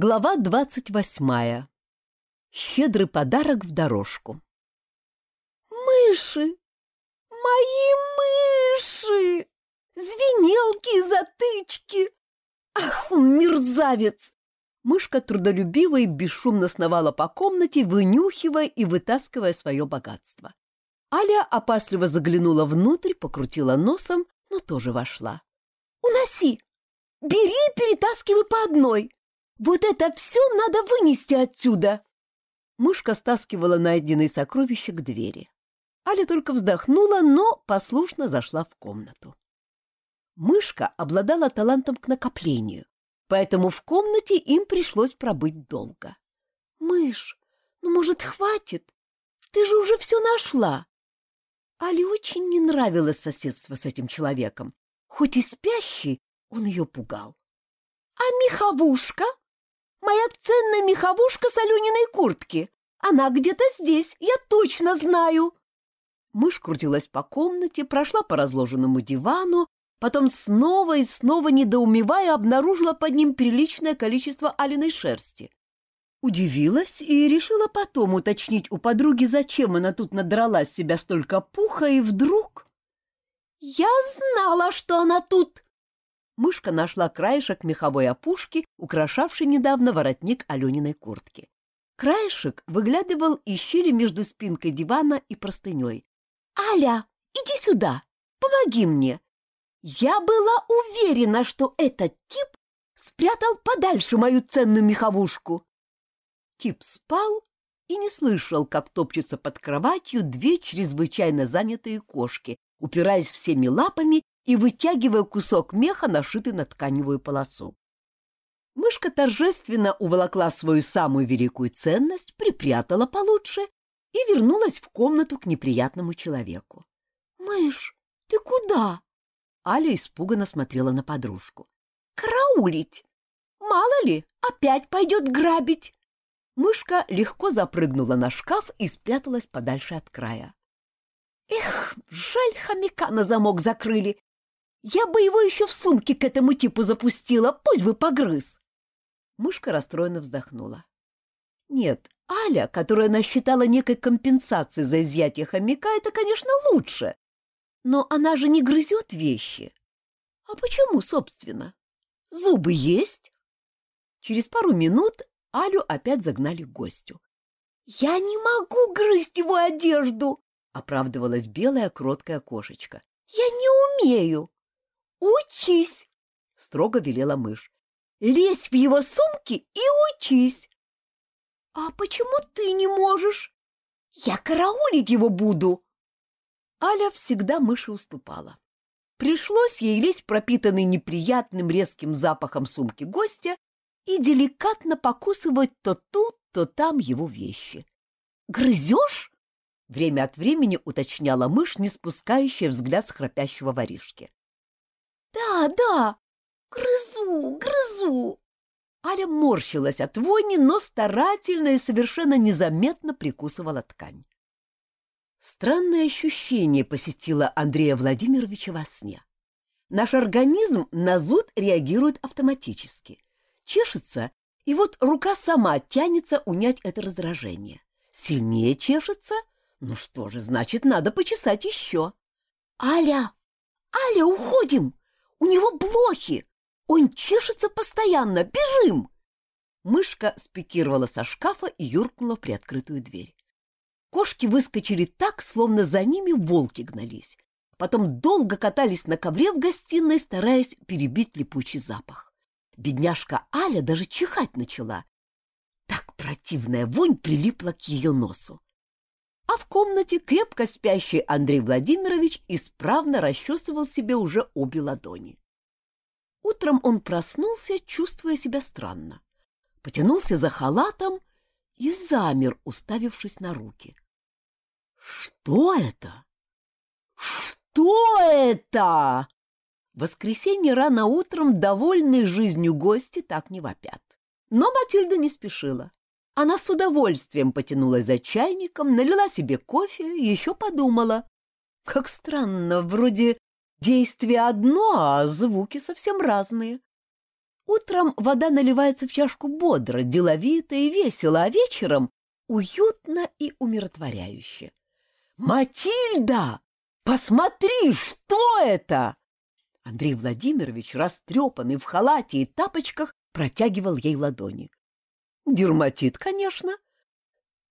Глава двадцать восьмая. Щедрый подарок в дорожку. «Мыши! Мои мыши! Звенелки и затычки! Ах, он мерзавец!» Мышка трудолюбиво и бесшумно сновала по комнате, вынюхивая и вытаскивая свое богатство. Аля опасливо заглянула внутрь, покрутила носом, но тоже вошла. «Уноси! Бери и перетаскивай по одной! Вот это все надо вынести отсюда!» Мышка стаскивала найденные сокровища к двери. Аля только вздохнула, но послушно зашла в комнату. Мышка обладала талантом к накоплению, поэтому в комнате им пришлось пробыть долго. «Мышь, ну, может, хватит? Ты же уже все нашла!» Але очень не нравилось соседство с этим человеком. Хоть и спящий, он ее пугал. «А меховушка?» Моя ценная меховушка с Алюниной куртки. Она где-то здесь, я точно знаю. Мышь крутилась по комнате, прошла по разложенному дивану, потом снова и снова, недоумевая, обнаружила под ним приличное количество алиной шерсти. Удивилась и решила потом уточнить у подруги, зачем она тут надрала с себя столько пуха, и вдруг... «Я знала, что она тут!» Мышка нашла краешек меховой опушки, украшавший недавно воротник Алениной куртки. Краешек выглядывал из щели между спинкой дивана и простыней. «Аля, иди сюда! Помоги мне! Я была уверена, что этот тип спрятал подальше мою ценную меховушку!» Тип спал и не слышал, как топчутся под кроватью две чрезвычайно занятые кошки, упираясь всеми лапами и вытягивая кусок меха, нашитый на тканевую полосу. Мышка торжественно уволокла свою самую великую ценность, припрятала получше и вернулась в комнату к неприятному человеку. — Мышь, ты куда? Аля испуганно смотрела на подружку. — Караулить! Мало ли, опять пойдет грабить! Мышка легко запрыгнула на шкаф и спряталась подальше от края. Эх, жаль, хомяка на замок закрыли. Я бы его еще в сумке к этому типу запустила, пусть бы погрыз. Мышка расстроенно вздохнула. Нет, Аля, которую она считала некой компенсацией за изъятие хомяка, это, конечно, лучше. Но она же не грызет вещи. А почему, собственно? Зубы есть? Через пару минут Алю опять загнали к гостю. «Я не могу грызть его одежду!» — оправдывалась белая кроткая кошечка. «Я не умею!» «Учись!» — строго велела мышь. «Лезь в его сумки и учись!» «А почему ты не можешь?» «Я караулить его буду!» Аля всегда мыши уступала. Пришлось ей лезть пропитанный неприятным резким запахом сумки гостя и деликатно покусывать то тут, то там его вещи. «Грызешь?» — время от времени уточняла мышь, не спускающая взгляд с храпящего воришки. Да, да, грызу, грызу. Аля морщилась от вони, но старательно и совершенно незаметно прикусывала ткань. Странное ощущение посетило Андрея Владимировича во сне. Наш организм на зуд реагирует автоматически. Чешется, и вот рука сама тянется унять это раздражение. Сильнее чешется? Ну что же, значит, надо почесать еще. «Аля! Аля, уходим!» У него блохи! Он чешется постоянно! Бежим!» Мышка спикировала со шкафа и юркнула в приоткрытую дверь. Кошки выскочили так, словно за ними волки гнались. Потом долго катались на ковре в гостиной, стараясь перебить липучий запах. Бедняжка Аля даже чихать начала. Так противная вонь прилипла к ее носу а в комнате крепко спящий Андрей Владимирович исправно расчесывал себе уже обе ладони. Утром он проснулся, чувствуя себя странно. Потянулся за халатом и замер, уставившись на руки. «Что это? Что это?» В воскресенье рано утром довольные жизнью гости так не вопят. Но Матильда не спешила. Она с удовольствием потянулась за чайником, налила себе кофе и еще подумала. Как странно, вроде действие одно, а звуки совсем разные. Утром вода наливается в чашку бодро, деловито и весело, а вечером уютно и умиротворяюще. «Матильда, посмотри, что это!» Андрей Владимирович, растрепанный в халате и тапочках, протягивал ей ладони. «Дерматит, конечно.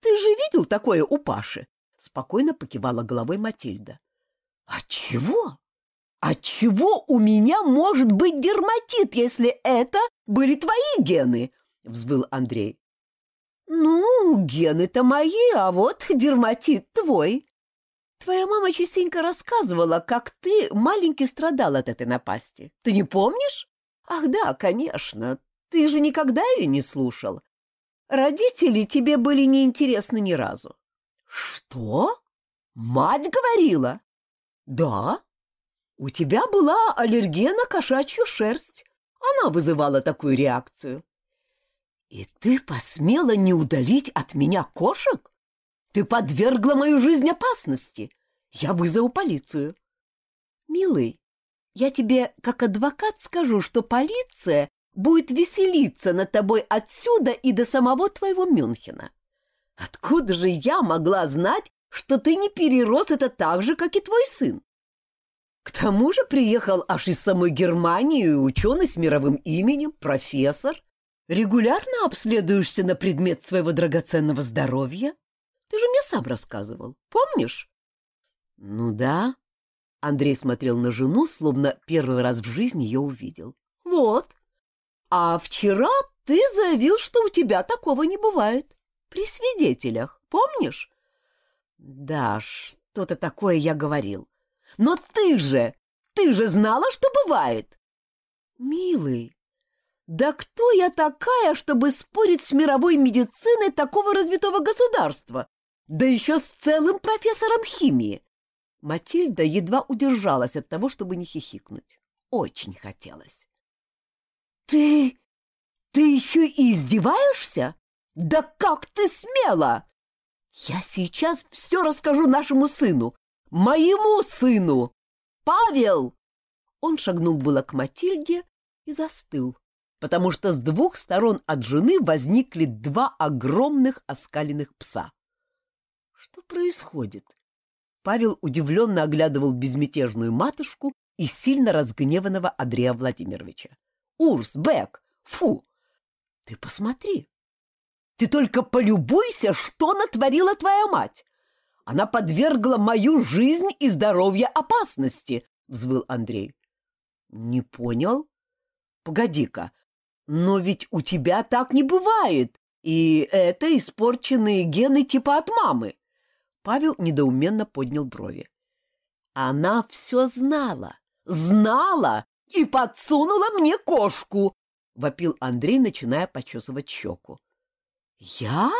Ты же видел такое у Паши?» Спокойно покивала головой Матильда. «А чего? А чего у меня может быть дерматит, если это были твои гены?» — взвыл Андрей. «Ну, гены-то мои, а вот дерматит твой. Твоя мама частенько рассказывала, как ты маленький страдал от этой напасти. Ты не помнишь? Ах да, конечно, ты же никогда ее не слушал. Родители тебе были неинтересны ни разу. Что? Мать говорила? Да. У тебя была аллергия на кошачью шерсть. Она вызывала такую реакцию. И ты посмела не удалить от меня кошек? Ты подвергла мою жизнь опасности. Я вызову полицию. Милый, я тебе как адвокат скажу, что полиция будет веселиться над тобой отсюда и до самого твоего Мюнхена. Откуда же я могла знать, что ты не перерос это так же, как и твой сын? К тому же приехал аж из самой Германии ученый с мировым именем, профессор. Регулярно обследуешься на предмет своего драгоценного здоровья? Ты же мне сам рассказывал, помнишь? Ну да. Андрей смотрел на жену, словно первый раз в жизни ее увидел. Вот. А вчера ты заявил, что у тебя такого не бывает. При свидетелях, помнишь? Да, что-то такое я говорил. Но ты же, ты же знала, что бывает. Милый, да кто я такая, чтобы спорить с мировой медициной такого развитого государства? Да еще с целым профессором химии. Матильда едва удержалась от того, чтобы не хихикнуть. Очень хотелось. «Ты... ты еще и издеваешься? Да как ты смела!» «Я сейчас все расскажу нашему сыну, моему сыну! Павел!» Он шагнул было к Матильде и застыл, потому что с двух сторон от жены возникли два огромных оскаленных пса. Что происходит? Павел удивленно оглядывал безмятежную матушку и сильно разгневанного Андрея Владимировича. Урс, Бек, фу! Ты посмотри. Ты только полюбуйся, что натворила твоя мать. Она подвергла мою жизнь и здоровье опасности, взвыл Андрей. Не понял? Погоди-ка, но ведь у тебя так не бывает, и это испорченные гены типа от мамы. Павел недоуменно поднял брови. Она все знала, знала и подсунула мне кошку!» — вопил Андрей, начиная почесывать щеку. «Я?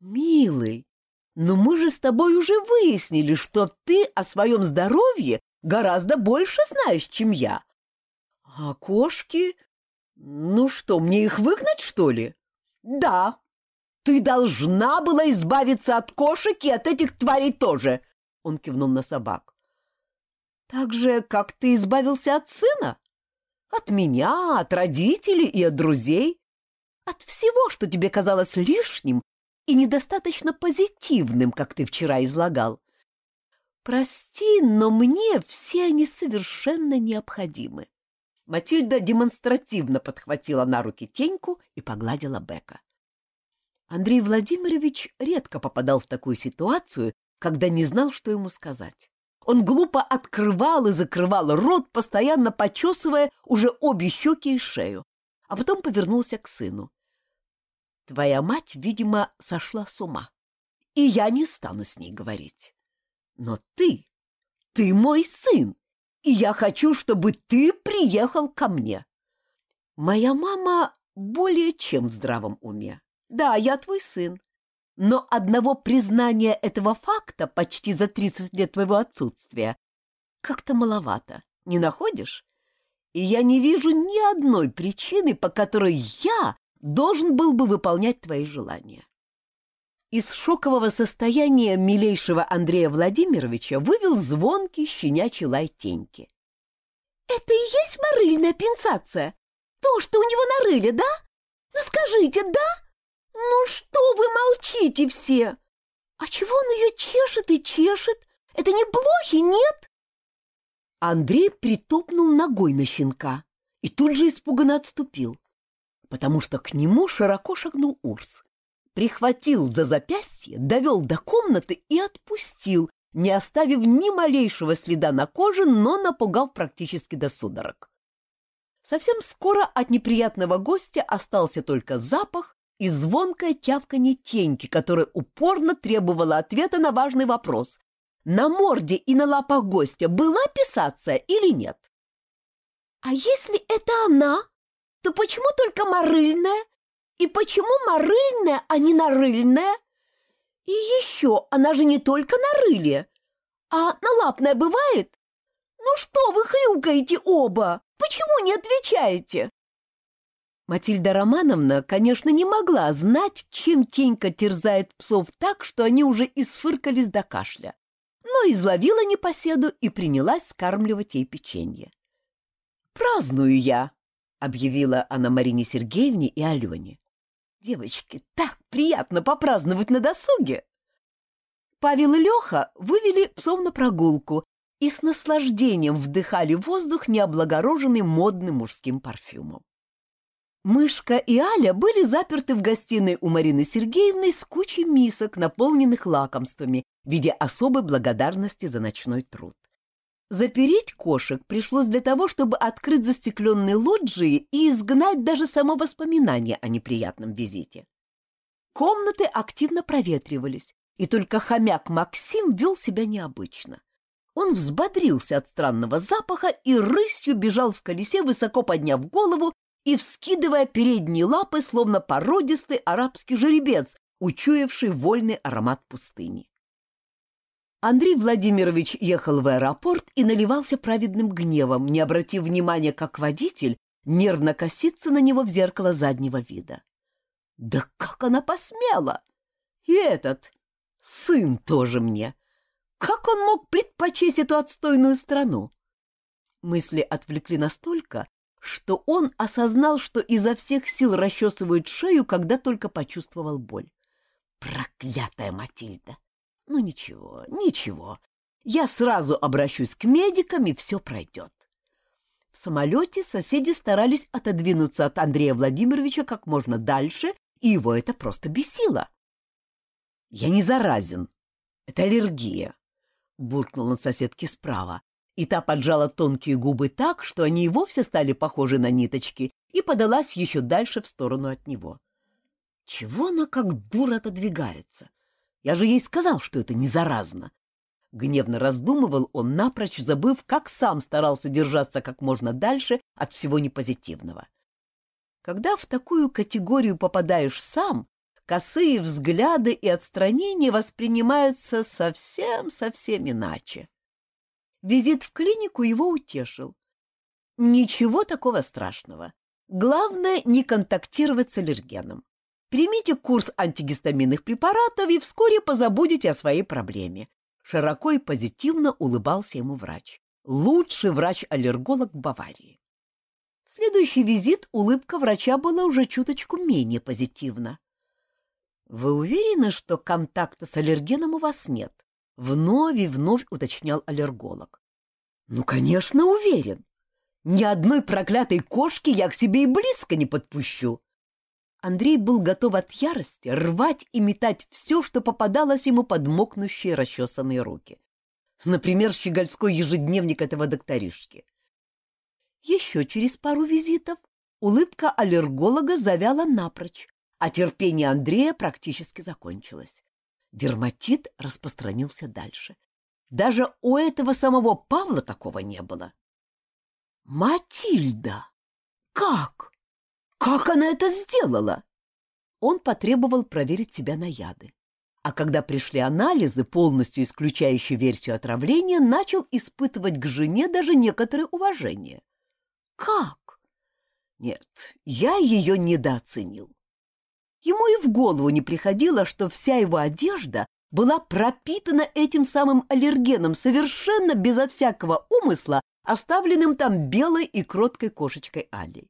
Милый, но мы же с тобой уже выяснили, что ты о своем здоровье гораздо больше знаешь, чем я. А кошки? Ну что, мне их выгнать, что ли? Да, ты должна была избавиться от кошек и от этих тварей тоже, он кивнул на собак. Так же, как ты избавился от сына? От меня, от родителей и от друзей? От всего, что тебе казалось лишним и недостаточно позитивным, как ты вчера излагал. Прости, но мне все они совершенно необходимы. Матильда демонстративно подхватила на руки Теньку и погладила Бека. Андрей Владимирович редко попадал в такую ситуацию, когда не знал, что ему сказать. Он глупо открывал и закрывал рот, постоянно почесывая уже обе щеки и шею, а потом повернулся к сыну. «Твоя мать, видимо, сошла с ума, и я не стану с ней говорить. Но ты, ты мой сын, и я хочу, чтобы ты приехал ко мне. Моя мама более чем в здравом уме. Да, я твой сын, но одного признания этого факта почти за 30 лет твоего отсутствия как-то маловато, не находишь? И я не вижу ни одной причины, по которой я должен был бы выполнять твои желания. Из шокового состояния милейшего Андрея Владимировича вывел звонкий щенячий лай теньки. — Это и есть морыльная пенсация? То, что у него нарыли, да? Ну скажите, да? Ну что вы молчите все? А чего он ее чешет и чешет? Это не блохи, нет? Андрей притопнул ногой на щенка и тут же испуганно отступил, потому что к нему широко шагнул Урс, прихватил за запястье, довел до комнаты и отпустил, не оставив ни малейшего следа на коже, но напугав практически до судорог. Совсем скоро от неприятного гостя остался только запах и звонкое тявканье теньки, которая упорно требовала ответа на важный вопрос. На морде и на лапах гостя была писаться или нет? А если это она, то почему только морыльная? И почему морыльная, а не нарыльная? И еще, она же не только нарылья, а налапная бывает? Ну что вы хрюкаете оба? Почему не отвечаете? Матильда Романовна, конечно, не могла знать, чем Тенька терзает псов так, что они уже исфыркались до кашля, но изловила непоседу и принялась скармливать ей печенье. «Праздную я!» — объявила она Марине Сергеевне и Алене. «Девочки, так приятно попраздновать на досуге!» Павел и Леха вывели псов на прогулку и с наслаждением вдыхали воздух, не облагороженный модным мужским парфюмом. Мышка и Аля были заперты в гостиной у Марины Сергеевны с кучей мисок, наполненных лакомствами, в виде особой благодарности за ночной труд. Запереть кошек пришлось для того, чтобы открыть застекленные лоджии и изгнать даже само воспоминание о неприятном визите. Комнаты активно проветривались, и только хомяк Максим вел себя необычно. Он взбодрился от странного запаха и рысью бежал в колесе, высоко подняв голову и вскидывая передние лапы, словно породистый арабский жеребец, учуявший вольный аромат пустыни. Андрей Владимирович ехал в аэропорт и наливался праведным гневом, не обратив внимания, как водитель нервно косится на него в зеркало заднего вида. Да как она посмела! И этот, сын тоже мне! Как он мог предпочесть эту отстойную страну? Мысли отвлекли настолько, что он осознал, что изо всех сил расчесывает шею, когда только почувствовал боль. Проклятая Матильда! Ну ничего, ничего. Я сразу обращусь к медикам, и все пройдет. В самолете соседи старались отодвинуться от Андрея Владимировича как можно дальше, и его это просто бесило. «Я не заразен. Это аллергия», — буркнул на соседке справа, и та поджала тонкие губы так, что они и вовсе стали похожи на ниточки, и подалась еще дальше в сторону от него. Чего она как дура отодвигается? Я же ей сказал, что это не заразно. Гневно раздумывал он, напрочь забыв, как сам старался держаться как можно дальше от всего непозитивного. Когда в такую категорию попадаешь сам, косые взгляды и отстранения воспринимаются совсем-совсем иначе. Визит в клинику его утешил. Ничего такого страшного. Главное не контактировать с аллергеном. Примите курс антигистаминных препаратов и вскоре позабудете о своей проблеме. Широко и позитивно улыбался ему врач. Лучший врач-аллерголог Баварии. В следующий визит улыбка врача была уже чуточку менее позитивна. «Вы уверены, что контакта с аллергеном у вас нет?» Вновь и вновь уточнял аллерголог. Ну, конечно, уверен. Ни одной проклятой кошки я к себе и близко не подпущу. Андрей был готов от ярости рвать и метать все, что попадалось ему под мокнущие расчесанные руки. Например, щегольской ежедневник этого докторишки. Еще через пару визитов улыбка аллерголога завяла напрочь, а терпение Андрея практически закончилось. Дерматит распространился дальше. Даже у этого самого Павла такого не было. «Матильда! Как? Как она это сделала?» Он потребовал проверить себя на яды. А когда пришли анализы, полностью исключающие версию отравления, начал испытывать к жене даже некоторое уважение. «Как?» «Нет, я ее недооценил. Ему и в голову не приходило, что вся его одежда была пропитана этим самым аллергеном совершенно безо всякого умысла, оставленным там белой и кроткой кошечкой Аллей.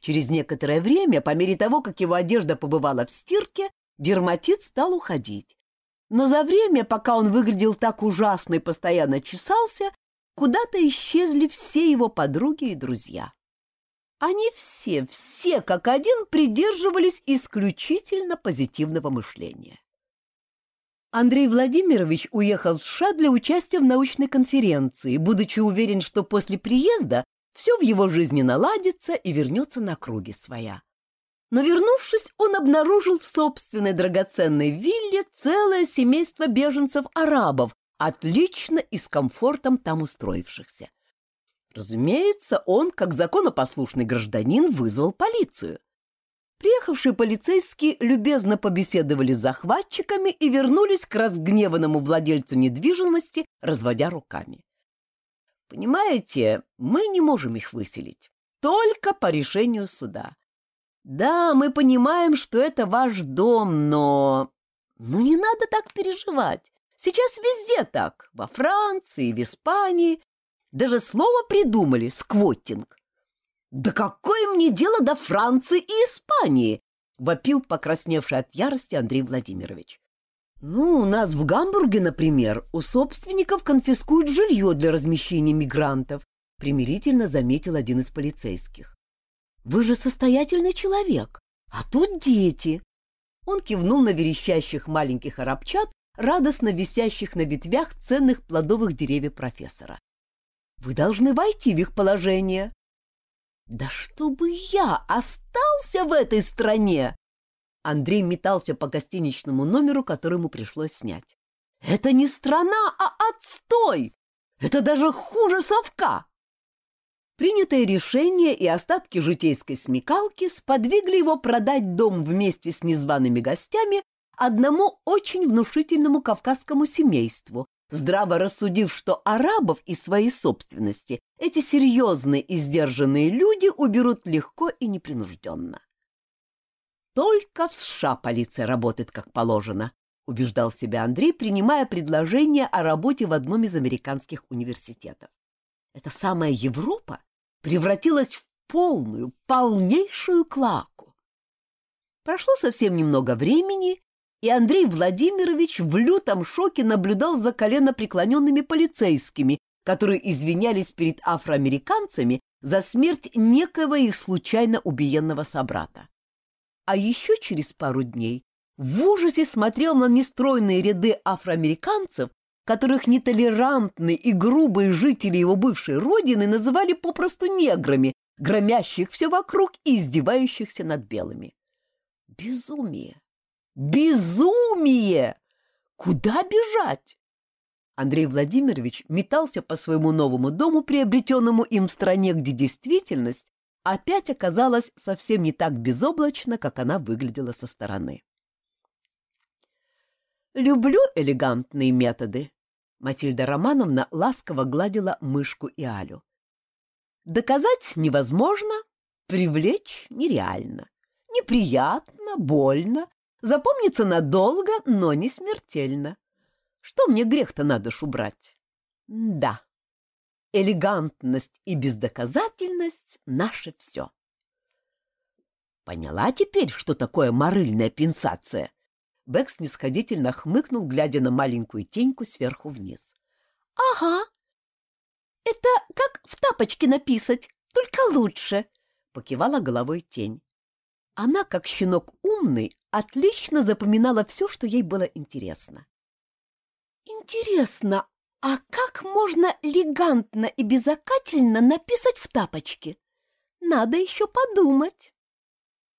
Через некоторое время, по мере того, как его одежда побывала в стирке, дерматит стал уходить. Но за время, пока он выглядел так ужасно и постоянно чесался, куда-то исчезли все его подруги и друзья. Они все, все как один придерживались исключительно позитивного мышления. Андрей Владимирович уехал в США для участия в научной конференции, будучи уверен, что после приезда все в его жизни наладится и вернется на круги своя. Но вернувшись, он обнаружил в собственной драгоценной вилле целое семейство беженцев-арабов, отлично и с комфортом там устроившихся. Разумеется, он, как законопослушный гражданин, вызвал полицию. Приехавшие полицейские любезно побеседовали с захватчиками и вернулись к разгневанному владельцу недвижимости, разводя руками. Понимаете, мы не можем их выселить. Только по решению суда. Да, мы понимаем, что это ваш дом, но... Ну, не надо так переживать. Сейчас везде так. Во Франции, в Испании. Даже слово придумали — сквоттинг. «Да какое мне дело до Франции и Испании?» — вопил покрасневший от ярости Андрей Владимирович. «Ну, у нас в Гамбурге, например, у собственников конфискуют жилье для размещения мигрантов», — примирительно заметил один из полицейских. «Вы же состоятельный человек, а тут дети». Он кивнул на верещащих маленьких арабчат, радостно висящих на ветвях ценных плодовых деревьев профессора. «Вы должны войти в их положение». Да чтобы я остался в этой стране! Андрей метался по гостиничному номеру, который ему пришлось снять. Это не страна, а отстой! Это даже хуже совка! Принятое решение и остатки житейской смекалки сподвигли его продать дом вместе с незваными гостями одному очень внушительному кавказскому семейству, здраво рассудив, что арабов из своей собственности эти серьезные и сдержанные люди уберут легко и непринужденно. Только в США полиция работает как положено, убеждал себя Андрей, принимая предложение о работе в одном из американских университетов. Эта самая Европа превратилась в полную, полнейшую клаку. Прошло совсем немного времени, и Андрей Владимирович в лютом шоке наблюдал за коленопреклоненными полицейскими, которые извинялись перед афроамериканцами за смерть некого их случайно убиенного собрата. А еще через пару дней в ужасе смотрел на нестройные ряды афроамериканцев, которых нетолерантные и грубые жители его бывшей родины называли попросту неграми, громящих все вокруг и издевающихся над белыми. Безумие! Безумие! Куда бежать? Андрей Владимирович метался по своему новому дому, приобретенному им в стране, где действительность опять оказалась совсем не так безоблачна, как она выглядела со стороны. «Люблю элегантные методы», — Матильда Романовна ласково гладила мышку и Алю. «Доказать невозможно, привлечь нереально. Неприятно, больно, Запомнится надолго, но не смертельно. Что мне грех-то на душу брать? Да, элегантность и бездоказательность — наше все. Поняла теперь, что такое морыльная пенсация? Бэк снисходительно хмыкнул, глядя на маленькую теньку сверху вниз. — Ага. Это как в тапочке написать, только лучше, — покивала головой тень. Она, как щенок умный, отлично запоминала все, что ей было интересно. «Интересно, а как можно элегантно и безокательно написать в тапочке? Надо еще подумать».